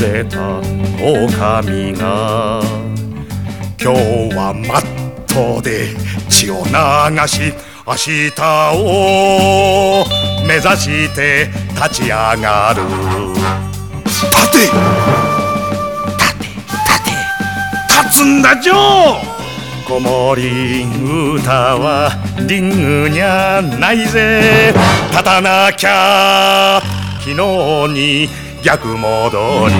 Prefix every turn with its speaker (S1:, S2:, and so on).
S1: れた狼が。今日はマットで血を流し明日を目指して立ち上がる。立て！立て立て。立つんだジョー子守歌はリングにゃないぜ。立たなきゃ。昨日に逆戻り。